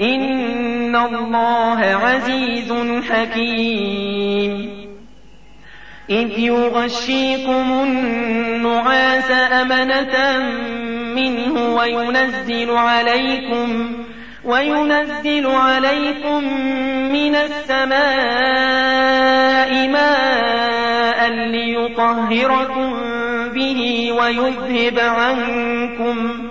إن الله عزيز حكيم إذ يغشيكم النعاس أمنة منه وينزل عليكم وينزل عليكم من السماء ماء ليطهركم به ويذهب عنكم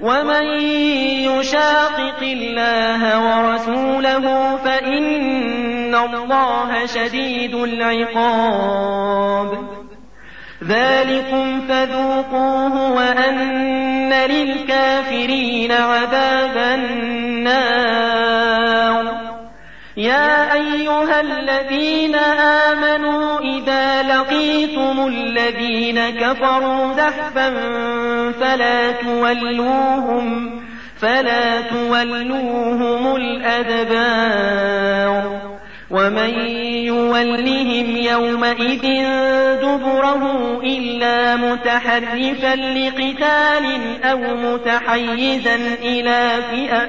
ومن يشاقق الله ورسوله فإن الله شديد العقاب ذلكم فذوقوه وأن للكافرين عذاب أيها الذين آمنوا إذا لقيتم الذين كفروا زحفا فلا تولوهم فلا تولوهم الأدبار ومن يولهم يومئذ دبره إلا متحرفا لقتال أو متحيزا إلى فئة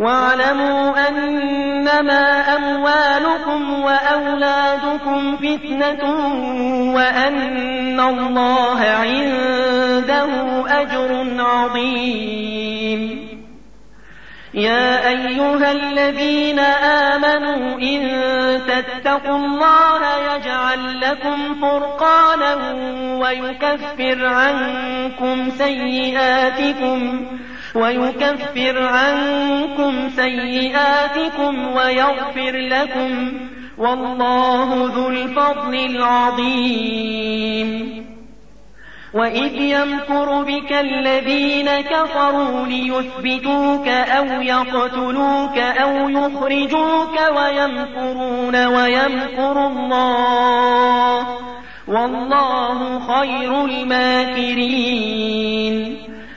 واعلموا أنما أموالكم وأولادكم فتنة وأن الله عنده أجر عظيم. يا أيها الذين آمنوا إن تتقوا الله يجعل لكم فرقانا ويكفر عنكم سيئاتكم ويكفر عنكم سيئاتكم ويغفر لكم والله ذو الفضل العظيم. وإذ يمكر بك الذين كفروا ليثبتوك أو يقتلوك أو يخرجوك ويمكرون ويمكر الله. والله خير الماكرين.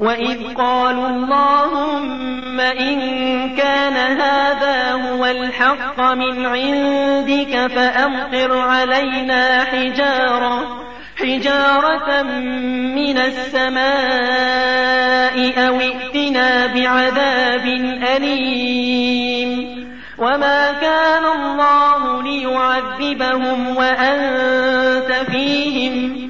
وإذ قالوا اللهم إن كان هذا هو الحق من عندك فأمطر علينا حجارة حجارة من السماء أو ائتنا بعذاب أليم. وما كان الله ليعذبهم وأنت فيهم.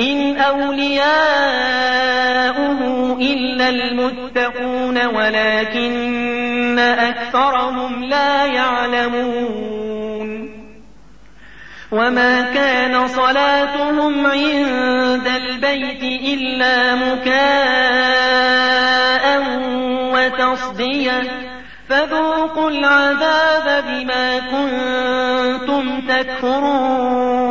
إن أولياؤه إلا المتقون ولكن أكثرهم لا يعلمون وما كان صلاتهم عند البيت إلا مكاء وتصدية فذوقوا العذاب بما كنتم تكفرون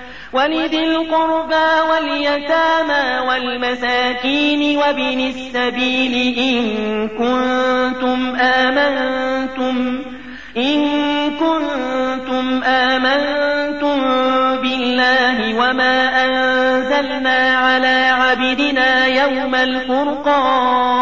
ولذي القربى واليتامى والمساكين وابن السبيل إن كنتم آمنتم إن كنتم آمنتم بالله وما أنزلنا على عبدنا يوم الفرقان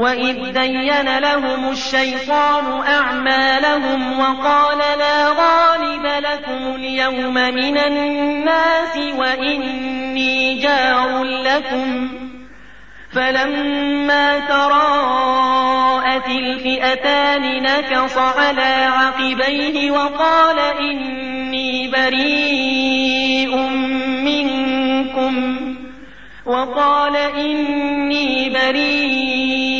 وإذ دين لهم الشيطان أعمالهم وقال لا غالب لكم اليوم من الناس وإني جار لكم فلما تراءت الفئتان نكص على عقبيه وقال إني بريء منكم وقال إني بريء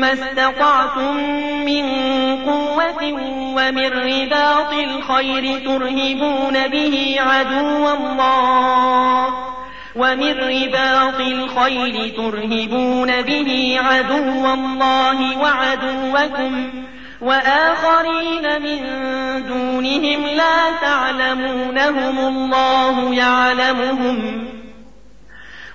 ما استطعتم من قوة ومن رباط الخير ترهبون به عدو الله. ومن رباط الخيل ترهبون به عدو الله وعدوكم. وآخرين من دونهم لا تعلمونهم الله يعلمهم.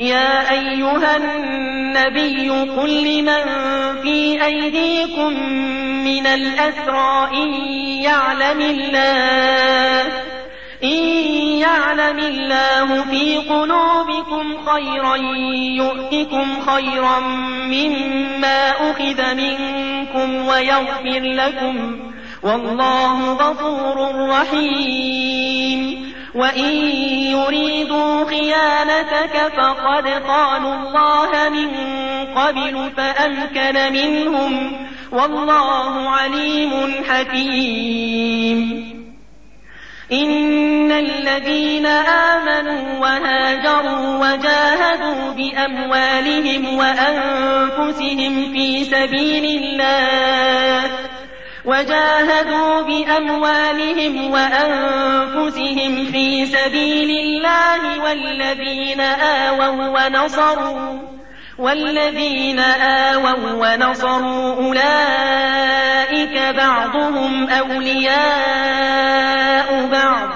يا أيها النبي قل لمن في أيديكم من الأسرى إن يعلم الله إن يعلم الله في قلوبكم خيرا يؤتكم خيرا مما أخذ منكم ويغفر لكم والله غفور رحيم. وإن يريدوا خيانتك فقد قالوا الله من قبل فأمكن منهم والله عليم حكيم. إن الذين آمنوا وهاجروا وجاهدوا بأموالهم وأنفسهم في سبيل الله وجاهدوا بأموالهم وأنفسهم في سبيل الله والذين آووا ونصروا والذين آووا ونصروا أولئك بعضهم أولياء بعض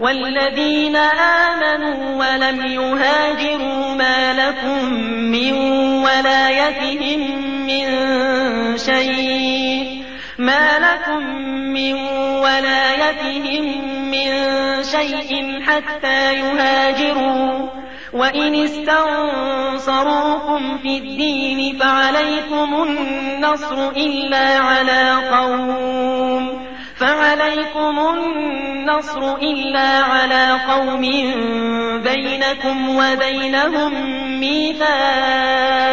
والذين آمنوا ولم يهاجروا ما لكم من ولايتهم من شيء ما لكم من ولايتهم من شيء حتى يهاجروا وإن استنصروكم في الدين فعليكم النصر إلا على قوم فعليكم النصر إلا على قوم بينكم وبينهم ميثاق